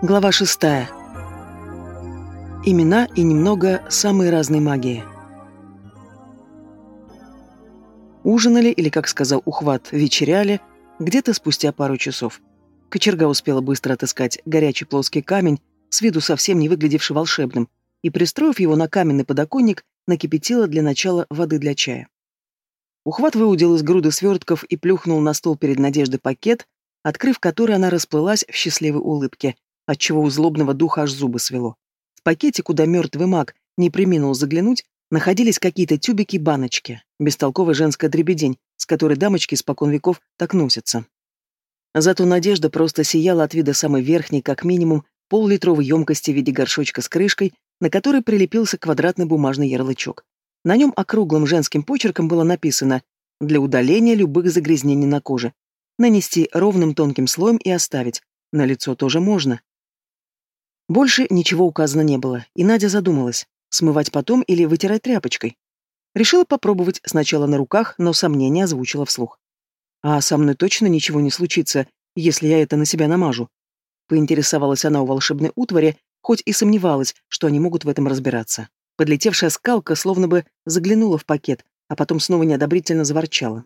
Глава шестая. Имена и немного самой разной магии. Ужинали, или, как сказал Ухват, вечеряли, где-то спустя пару часов. Кочерга успела быстро отыскать горячий плоский камень, с виду совсем не выглядевший волшебным, и, пристроив его на каменный подоконник, накипятила для начала воды для чая. Ухват выудил из груды свертков и плюхнул на стол перед Надеждой пакет, открыв который она расплылась в счастливой улыбке – отчего у злобного духа аж зубы свело. В пакете, куда мертвый маг не приминул заглянуть, находились какие-то тюбики и баночки, бестолковая женская дребедень, с которой дамочки испокон веков так носятся. Зато Надежда просто сияла от вида самой верхней, как минимум, пол-литровой емкости в виде горшочка с крышкой, на которой прилепился квадратный бумажный ярлычок. На нем округлым женским почерком было написано «Для удаления любых загрязнений на коже». Нанести ровным тонким слоем и оставить. На лицо тоже можно. Больше ничего указано не было, и Надя задумалась, смывать потом или вытирать тряпочкой. Решила попробовать сначала на руках, но сомнение озвучила вслух. «А со мной точно ничего не случится, если я это на себя намажу?» Поинтересовалась она у волшебной утвари, хоть и сомневалась, что они могут в этом разбираться. Подлетевшая скалка словно бы заглянула в пакет, а потом снова неодобрительно заворчала.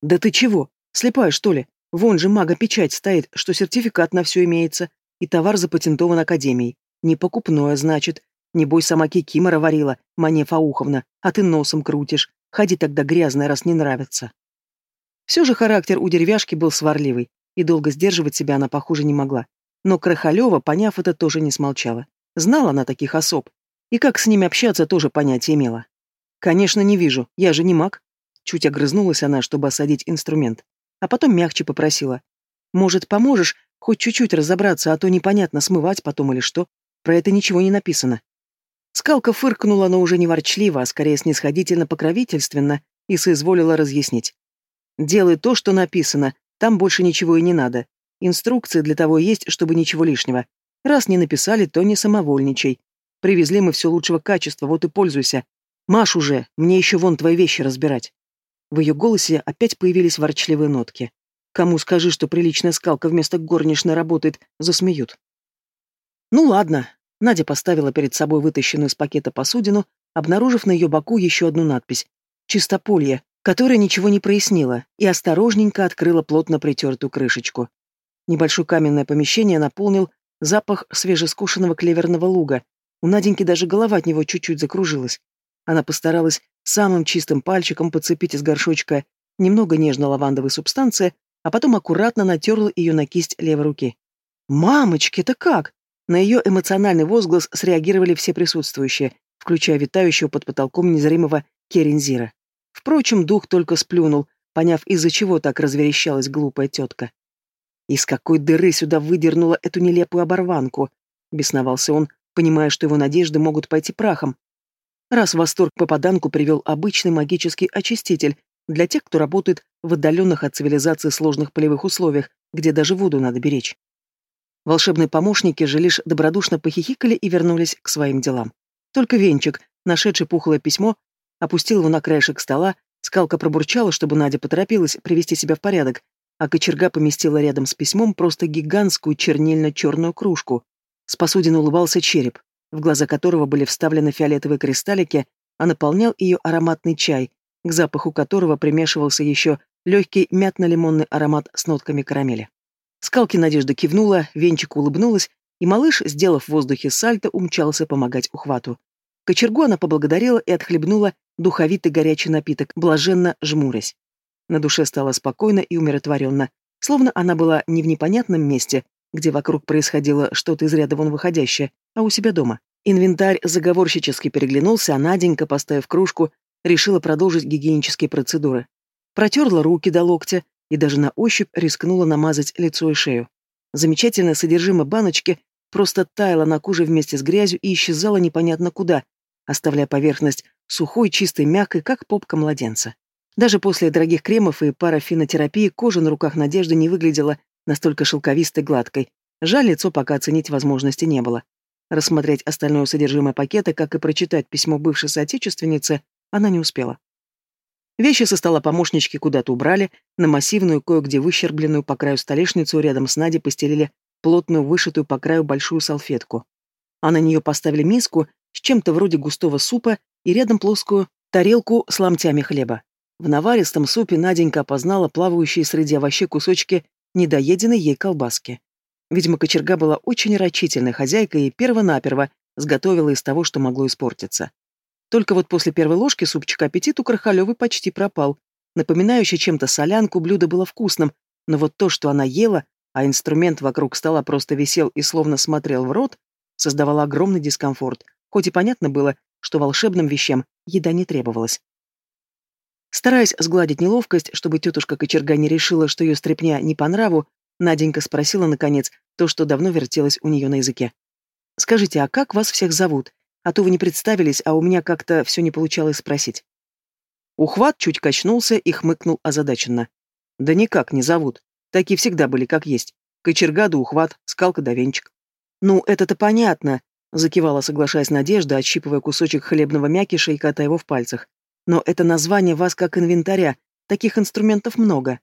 «Да ты чего? Слепая, что ли? Вон же мага печать стоит, что сертификат на все имеется. И товар запатентован Академией. Не покупное, значит. Небось, сама Кикимора варила, Мане Фауховна, а ты носом крутишь. Ходи тогда грязная, раз не нравится. Все же характер у деревяшки был сварливый, и долго сдерживать себя она, похоже, не могла. Но Крахалева, поняв это, тоже не смолчала. Знала она таких особ. И как с ними общаться, тоже понятия имела. «Конечно, не вижу. Я же не маг». Чуть огрызнулась она, чтобы осадить инструмент. А потом мягче попросила. «Может, поможешь Хоть чуть-чуть разобраться, а то непонятно, смывать потом или что. Про это ничего не написано. Скалка фыркнула, но уже не ворчливо, а скорее снисходительно-покровительственно, и соизволила разъяснить. «Делай то, что написано, там больше ничего и не надо. Инструкции для того есть, чтобы ничего лишнего. Раз не написали, то не самовольничай. Привезли мы все лучшего качества, вот и пользуйся. Маш уже, мне еще вон твои вещи разбирать». В ее голосе опять появились ворчливые нотки. Кому скажи, что приличная скалка вместо горничной работает, засмеют. Ну ладно. Надя поставила перед собой вытащенную из пакета посудину, обнаружив на ее боку еще одну надпись «Чистополье», которая ничего не прояснила, и осторожненько открыла плотно притертую крышечку. Небольшое каменное помещение наполнил запах свежескошенного клеверного луга. У Наденьки даже голова от него чуть-чуть закружилась. Она постаралась самым чистым пальчиком подцепить из горшочка немного нежно-лавандовой субстанции, а потом аккуратно натерла ее на кисть левой руки. «Мамочки, это как?» На ее эмоциональный возглас среагировали все присутствующие, включая витающего под потолком незримого Керензира. Впрочем, дух только сплюнул, поняв, из-за чего так разверещалась глупая тетка. «Из какой дыры сюда выдернула эту нелепую оборванку?» — бесновался он, понимая, что его надежды могут пойти прахом. Раз восторг попаданку привел обычный магический очиститель, для тех, кто работает в отдаленных от цивилизации сложных полевых условиях, где даже воду надо беречь. Волшебные помощники же лишь добродушно похихикали и вернулись к своим делам. Только Венчик, нашедший пухлое письмо, опустил его на краешек стола, скалка пробурчала, чтобы Надя поторопилась привести себя в порядок, а кочерга поместила рядом с письмом просто гигантскую чернильно-черную кружку. С посудины улыбался череп, в глаза которого были вставлены фиолетовые кристаллики, а наполнял ее ароматный чай, к запаху которого примешивался еще легкий мятно-лимонный аромат с нотками карамели. Скалки Надежда кивнула, Венчик улыбнулась, и малыш, сделав в воздухе сальто, умчался помогать ухвату. Кочергу она поблагодарила и отхлебнула духовитый горячий напиток, блаженно жмурясь. На душе стало спокойно и умиротворенно, словно она была не в непонятном месте, где вокруг происходило что-то из ряда вон выходящее, а у себя дома. Инвентарь заговорщически переглянулся, а Наденька, поставив кружку, решила продолжить гигиенические процедуры. Протерла руки до локтя и даже на ощупь рискнула намазать лицо и шею. Замечательное содержимое баночки просто таяло на коже вместе с грязью и исчезало непонятно куда, оставляя поверхность сухой, чистой, мягкой, как попка младенца. Даже после дорогих кремов и парафинотерапии кожа на руках Надежды не выглядела настолько шелковистой гладкой. Жаль, лицо пока оценить возможности не было. Рассмотреть остальное содержимое пакета, как и прочитать письмо бывшей соотечественницы, она не успела. Вещи со стола помощнички куда-то убрали, на массивную, кое-где выщербленную по краю столешницу рядом с Надей постелили плотную вышитую по краю большую салфетку. А на нее поставили миску с чем-то вроде густого супа и рядом плоскую тарелку с ломтями хлеба. В наваристом супе Наденька опознала плавающие среди овощей кусочки недоеденной ей колбаски. Видимо, кочерга была очень рачительной хозяйкой и перво-наперво сготовила из того, что могло испортиться. Только вот после первой ложки супчика аппетит у Крахалевой почти пропал. Напоминающее чем-то солянку, блюдо было вкусным, но вот то, что она ела, а инструмент вокруг стола просто висел и словно смотрел в рот, создавало огромный дискомфорт, хоть и понятно было, что волшебным вещам еда не требовалась. Стараясь сгладить неловкость, чтобы тетушка кочерга не решила, что ее стряпня не по нраву, Наденька спросила, наконец, то, что давно вертелось у нее на языке. «Скажите, а как вас всех зовут? А то вы не представились, а у меня как-то все не получалось спросить». Ухват чуть качнулся и хмыкнул озадаченно. «Да никак не зовут. Такие всегда были, как есть. Кочерга да ухват, скалка да венчик». «Ну, это-то понятно», — закивала, соглашаясь Надежда, отщипывая кусочек хлебного мякиша и катая его в пальцах. «Но это название вас как инвентаря. Таких инструментов много».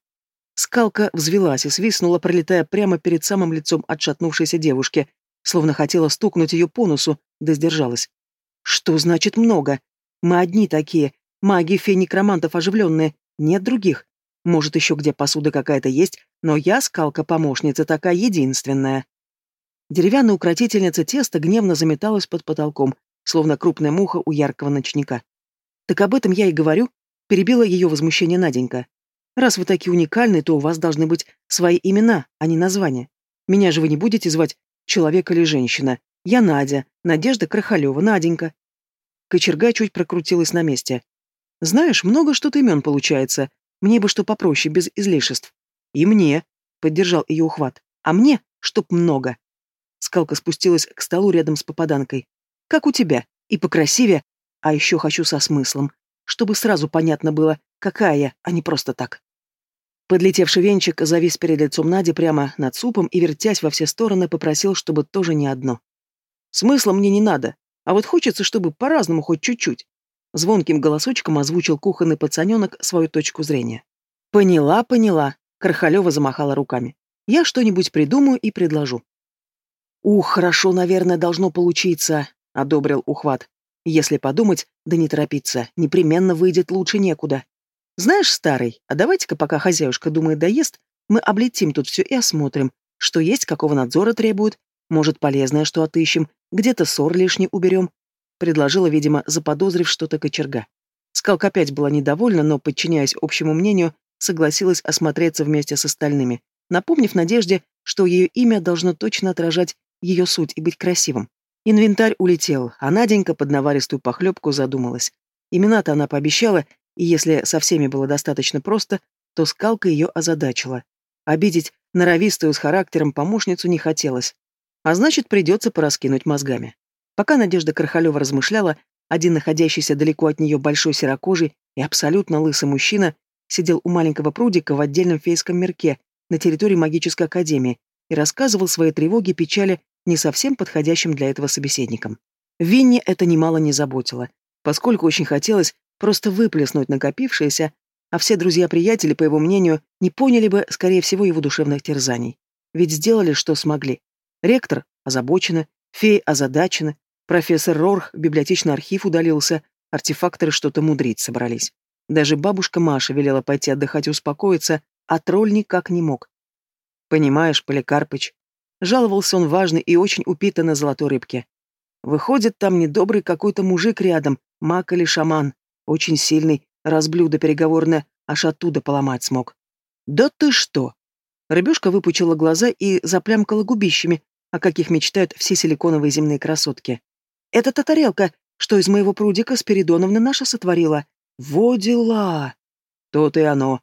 Скалка взвелась и свистнула, пролетая прямо перед самым лицом отшатнувшейся девушки, словно хотела стукнуть ее по носу, да сдержалась. «Что значит много? Мы одни такие, маги фей-некромантов оживленные, нет других. Может, еще где посуда какая-то есть, но я, скалка-помощница, такая единственная». Деревянная укротительница теста гневно заметалась под потолком, словно крупная муха у яркого ночника. «Так об этом я и говорю», — перебила ее возмущение Наденька. Раз вы такие уникальны, то у вас должны быть свои имена, а не названия. Меня же вы не будете звать человек или женщина. Я Надя, Надежда Крахалева, Наденька. Кочерга чуть прокрутилась на месте. Знаешь, много что-то имен получается. Мне бы что попроще, без излишеств. И мне, поддержал ее ухват. А мне, чтоб много. Скалка спустилась к столу рядом с попаданкой. Как у тебя. И покрасивее. А еще хочу со смыслом. Чтобы сразу понятно было, какая я, а не просто так. Подлетевший венчик завис перед лицом Нади прямо над супом и, вертясь во все стороны, попросил, чтобы тоже не одно. «Смысла мне не надо, а вот хочется, чтобы по-разному хоть чуть-чуть». Звонким голосочком озвучил кухонный пацаненок свою точку зрения. «Поняла, поняла», — Кархалева замахала руками. «Я что-нибудь придумаю и предложу». «Ух, хорошо, наверное, должно получиться», — одобрил ухват. «Если подумать, да не торопиться, непременно выйдет лучше некуда». Знаешь, старый, а давайте-ка, пока хозяюшка думает доест, мы облетим тут все и осмотрим, что есть, какого надзора требуют, может, полезное что отыщем, где-то ссор лишний уберем. Предложила, видимо, заподозрив что-то кочерга. Скалка опять была недовольна, но, подчиняясь общему мнению, согласилась осмотреться вместе с остальными, напомнив Надежде, что ее имя должно точно отражать ее суть и быть красивым. Инвентарь улетел, а Наденька под наваристую похлебку задумалась. Имена-то она пообещала, и если со всеми было достаточно просто, то скалка ее озадачила. Обидеть норовистую с характером помощницу не хотелось. А значит, придется пораскинуть мозгами. Пока Надежда Крахалева размышляла, один находящийся далеко от нее большой серокожий и абсолютно лысый мужчина сидел у маленького прудика в отдельном фейском мирке на территории магической академии и рассказывал свои тревоги и печали не совсем подходящим для этого собеседникам. Винни это немало не заботило, поскольку очень хотелось просто выплеснуть накопившееся, а все друзья-приятели, по его мнению, не поняли бы, скорее всего, его душевных терзаний. Ведь сделали, что смогли. Ректор озабочена, феи озадачены, профессор Рорх библиотечный архив удалился, артефакторы что-то мудрить собрались. Даже бабушка Маша велела пойти отдыхать и успокоиться, а тролль никак не мог. «Понимаешь, Поликарпыч», — жаловался он важный и очень упитанно золотой рыбке. «Выходит, там недобрый какой-то мужик рядом, маг или шаман. Очень сильный, раз блюдо переговорное аж оттуда поломать смог. «Да ты что!» Рыбешка выпучила глаза и заплямкала губищами, о каких мечтают все силиконовые земные красотки. «Это та тарелка, что из моего прудика Спиридоновна наша сотворила. Во дела!» «То-то и оно!»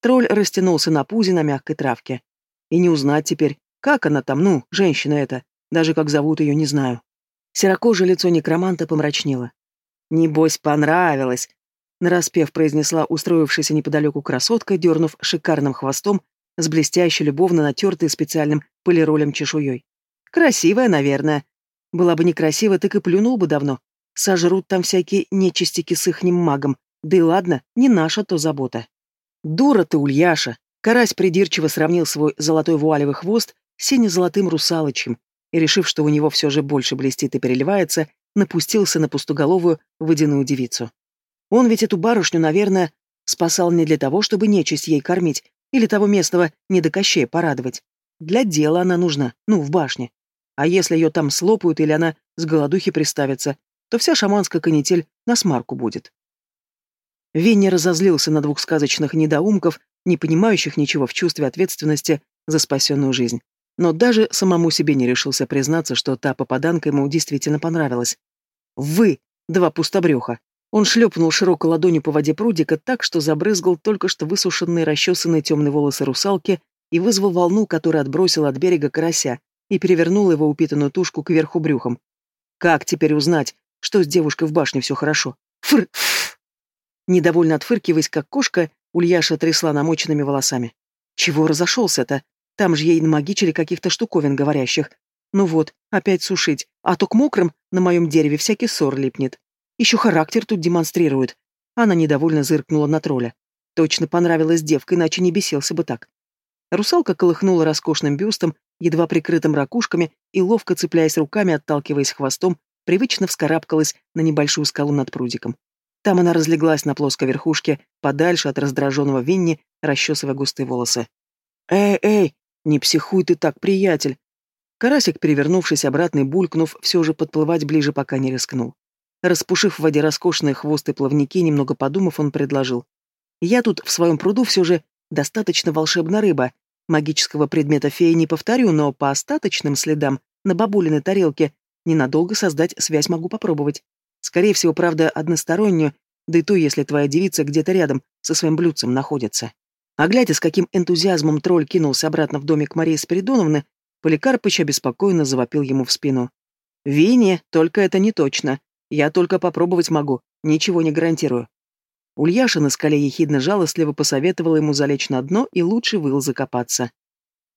Тролль растянулся на пузе на мягкой травке. И не узнать теперь, как она там, ну, женщина эта, даже как зовут ее, не знаю. Серокожее лицо некроманта помрачнело. «Небось, понравилось!» Нараспев произнесла устроившаяся неподалеку красотка, дернув шикарным хвостом с блестящей любовно натертой специальным полиролем чешуей. «Красивая, наверное. Была бы некрасива, так и плюнул бы давно. Сожрут там всякие нечистики с ихним магом. Да и ладно, не наша то забота». «Дура ты, Ульяша!» Карась придирчиво сравнил свой золотой вуалевый хвост сине-золотым русалочем, и, решив, что у него все же больше блестит и переливается, напустился на пустоголовую водяную девицу. Он ведь эту барышню, наверное, спасал не для того, чтобы нечисть ей кормить или того местного недокощея порадовать. Для дела она нужна, ну, в башне. А если ее там слопают или она с голодухи приставится, то вся шаманская канитель на смарку будет. Винни разозлился на двух сказочных недоумков, не понимающих ничего в чувстве ответственности за спасенную жизнь. Но даже самому себе не решился признаться, что та попаданка ему действительно понравилась. «Вы!» — два пустобреха. Он шлепнул широкой ладонью по воде прудика так, что забрызгал только что высушенные расчесанные темные волосы русалки и вызвал волну, которая отбросила от берега карася и перевернула его упитанную тушку кверху брюхом. Как теперь узнать, что с девушкой в башне все хорошо? Фр! Недовольно отфыркиваясь, как кошка, Ульяша трясла намоченными волосами. Чего разошелся-то? Там же ей намагичили каких-то штуковин говорящих. Ну вот, опять сушить, а то к мокрым на моем дереве всякий ссор липнет. Еще характер тут демонстрирует. Она недовольно зыркнула на тролля. Точно понравилась девка, иначе не бесился бы так. Русалка колыхнула роскошным бюстом, едва прикрытым ракушками, и, ловко цепляясь руками, отталкиваясь хвостом, привычно вскарабкалась на небольшую скалу над прудиком. Там она разлеглась на плоской верхушке, подальше от раздраженного Винни, расчесывая густые волосы. «Эй, эй, не психуй ты так, приятель!» Карасик, перевернувшись обратно и булькнув, все же подплывать ближе пока не рискнул. Распушив в воде роскошные хвосты плавники, немного подумав, он предложил. «Я тут в своем пруду все же достаточно волшебная рыба. Магического предмета феи не повторю, но по остаточным следам на бабулиной тарелке ненадолго создать связь могу попробовать. Скорее всего, правда, одностороннюю, да и то, если твоя девица где-то рядом со своим блюдцем находится». А глядя, с каким энтузиазмом тролль кинулся обратно в домик Марии Спиридоновны, Поликарпыч обеспокоенно завопил ему в спину. «Вине, только это не точно. Я только попробовать могу, ничего не гарантирую». Ульяша на скале ехидно-жалостливо посоветовала ему залечь на дно и лучше выл закопаться.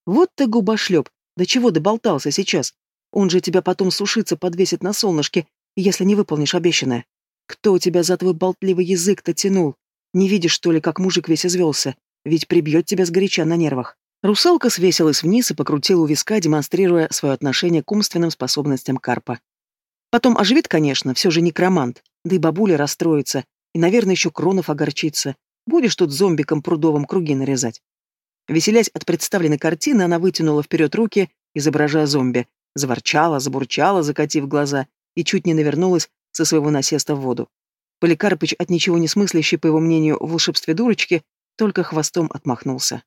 «Вот ты губошлеп! Да чего доболтался сейчас? Он же тебя потом сушиться подвесит на солнышке, если не выполнишь обещанное. Кто тебя за твой болтливый язык-то тянул? Не видишь, что ли, как мужик весь извелся? Ведь прибьет тебя сгоряча на нервах». Русалка свесилась вниз и покрутила у виска, демонстрируя свое отношение к умственным способностям карпа. Потом оживит, конечно, все же некромант, да и бабуля расстроится, и, наверное, еще Кронов огорчится. Будешь тут зомбиком прудовым круги нарезать. Веселясь от представленной картины, она вытянула вперед руки, изображая зомби, заворчала, забурчала, закатив глаза, и чуть не навернулась со своего насеста в воду. Поликарпыч, от ничего не смыслящий, по его мнению, в волшебстве дурочки, только хвостом отмахнулся.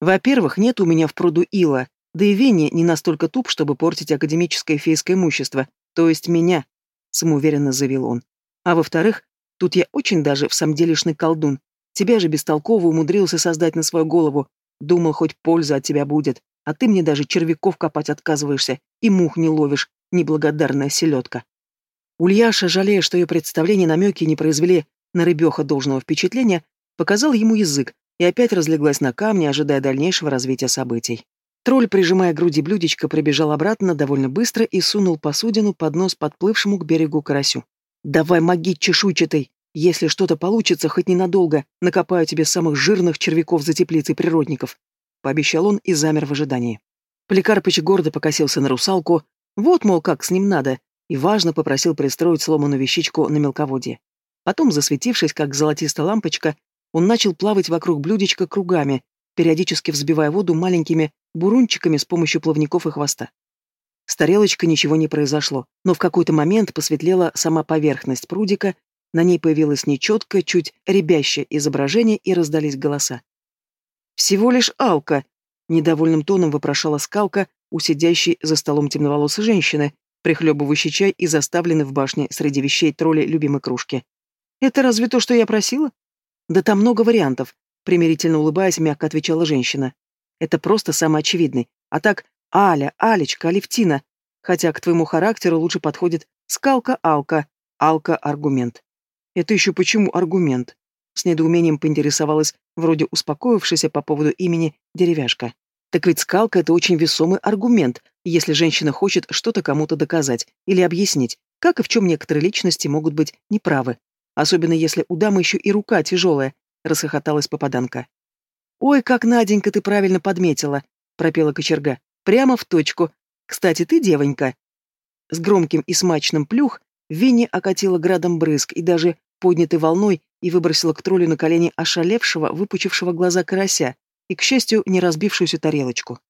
Во-первых, нет у меня в пруду ила, да и Венни не настолько туп, чтобы портить академическое фейское имущество, то есть меня, самоуверенно заявил он. А во-вторых, тут я очень даже в самом делешный колдун. Тебя же бестолково умудрился создать на свою голову. Думал, хоть польза от тебя будет, а ты мне даже червяков копать отказываешься и мух не ловишь, неблагодарная селедка. Ульяша, жалея, что ее представления намеки не произвели на рыбеха должного впечатления, показал ему язык, и опять разлеглась на камне, ожидая дальнейшего развития событий. Тролль, прижимая к груди блюдечко, прибежал обратно довольно быстро и сунул посудину под нос подплывшему к берегу карасю. «Давай, магить чешуйчатый! Если что-то получится, хоть ненадолго, накопаю тебе самых жирных червяков за теплицей природников!» Пообещал он и замер в ожидании. Поликарпыч гордо покосился на русалку, вот, мол, как с ним надо, и важно попросил пристроить сломанную вещичку на мелководье. Потом, засветившись, как золотистая лампочка, он начал плавать вокруг блюдечка кругами, периодически взбивая воду маленькими бурунчиками с помощью плавников и хвоста. С тарелочкой ничего не произошло, но в какой-то момент посветлела сама поверхность прудика, на ней появилось нечеткое, чуть рябящее изображение и раздались голоса. «Всего лишь Алка!» — недовольным тоном вопрошала скалка у сидящей за столом темноволосой женщины, прихлебывающей чай и заставленной в башне среди вещей тролли любимой кружки. «Это разве то, что я просила?» «Да там много вариантов», — примирительно улыбаясь, мягко отвечала женщина. «Это просто самый очевидный. А так, Аля, Алечка, Алевтина. Хотя к твоему характеру лучше подходит скалка-алка, алка-аргумент». «Это еще почему аргумент?» С недоумением поинтересовалась, вроде успокоившаяся по поводу имени деревяшка. Так ведь скалка — это очень весомый аргумент, если женщина хочет что-то кому-то доказать или объяснить, как и в чем некоторые личности могут быть неправы. Особенно если у дамы еще и рука тяжелая, — расхохоталась попаданка. «Ой, как, Наденька, ты правильно подметила!» — пропела кочерга. Прямо в точку. Кстати, ты девонька. С громким и смачным плюх Винни окатила градом брызг и даже поднятой волной и выбросила к троллю на колени ошалевшего, выпучившего глаза карася и, к счастью, не разбившуюся тарелочку.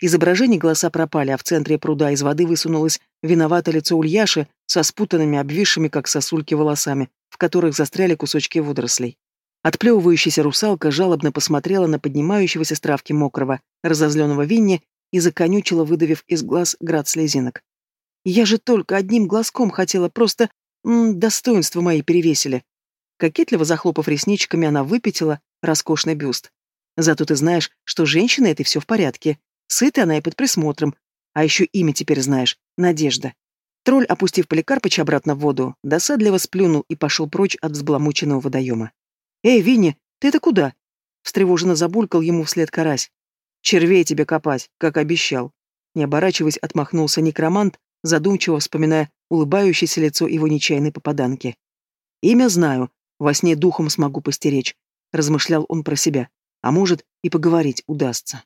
Изображение голоса пропали, а в центре пруда из воды высунулось виноватое лицо Ульяши со спутанными, обвисшими, как сосульки, волосами, в которых застряли кусочки водорослей. Отплевывающаяся русалка жалобно посмотрела на поднимающегося с травки мокрого, разозленного Винни и законючила, выдавив из глаз град слезинок. «Я же только одним глазком хотела, просто... М -м, достоинства мои перевесили». Кокетливо захлопав ресничками, она выпятила роскошный бюст. «Зато ты знаешь, что женщина — это все в порядке. Сытая она и под присмотром. А еще имя теперь знаешь — Надежда». Тролль, опустив Поликарпыча обратно в воду, досадливо сплюнул и пошел прочь от взбаламученного водоема. «Эй, Винни, ты это куда?» Встревоженно забулькал ему вслед карась. «Червей тебе копать, как обещал». Не оборачиваясь, отмахнулся некромант, задумчиво вспоминая улыбающееся лицо его нечаянной попаданки. «Имя знаю, во сне духом смогу постеречь», — размышлял он про себя. «А может, и поговорить удастся».